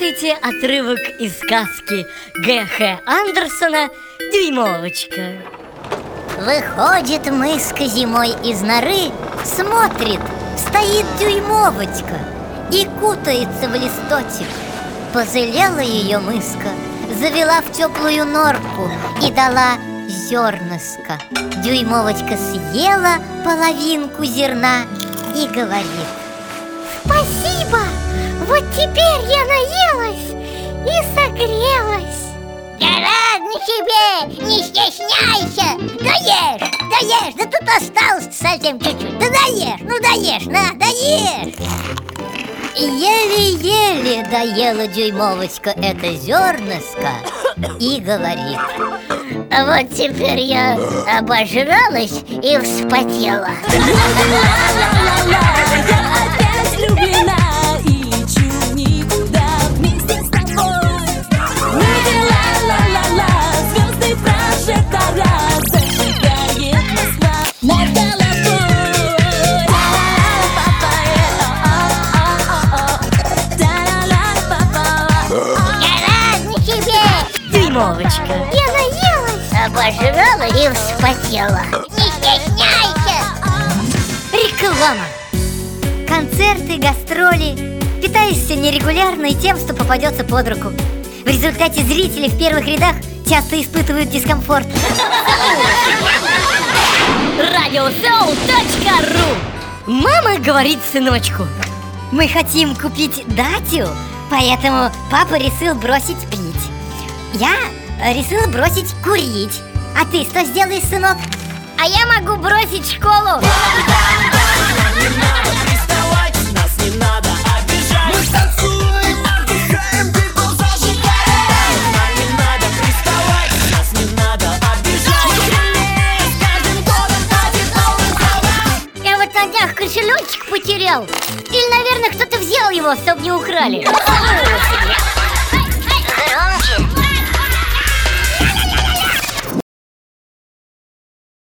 Отрывок из сказки Г.Х. Андерсона «Дюймовочка». Выходит мыска зимой из норы, смотрит, стоит дюймовочка и кутается в листочек. Позалела ее мыска, завела в теплую норку и дала зернышко. Дюймовочка съела половинку зерна и говорит Спасибо! Теперь я наелась и согрелась. Да ладно тебе, не стесняйся. Доешь, доешь, да тут осталось совсем чуть-чуть. Да доешь, ну доешь, на, доешь. Еле-еле доела дюймовочка это зернышко И говорит. А вот теперь я обожралась и вспотела Дюймовочка. Я наелась. Обожрала и вспотела. Не стесняйся. Реклама. Концерты, гастроли. Питаешься нерегулярно и тем, что попадется под руку. В результате зрители в первых рядах часто испытывают дискомфорт. Радиосоу.ру Мама говорит сыночку Мы хотим купить датю Поэтому папа решил бросить пить Я решила бросить курить. А ты что сделаешь, сынок? А я могу бросить школу. Кошелечек потерял. Или, наверное, кто-то взял его, чтобы не украли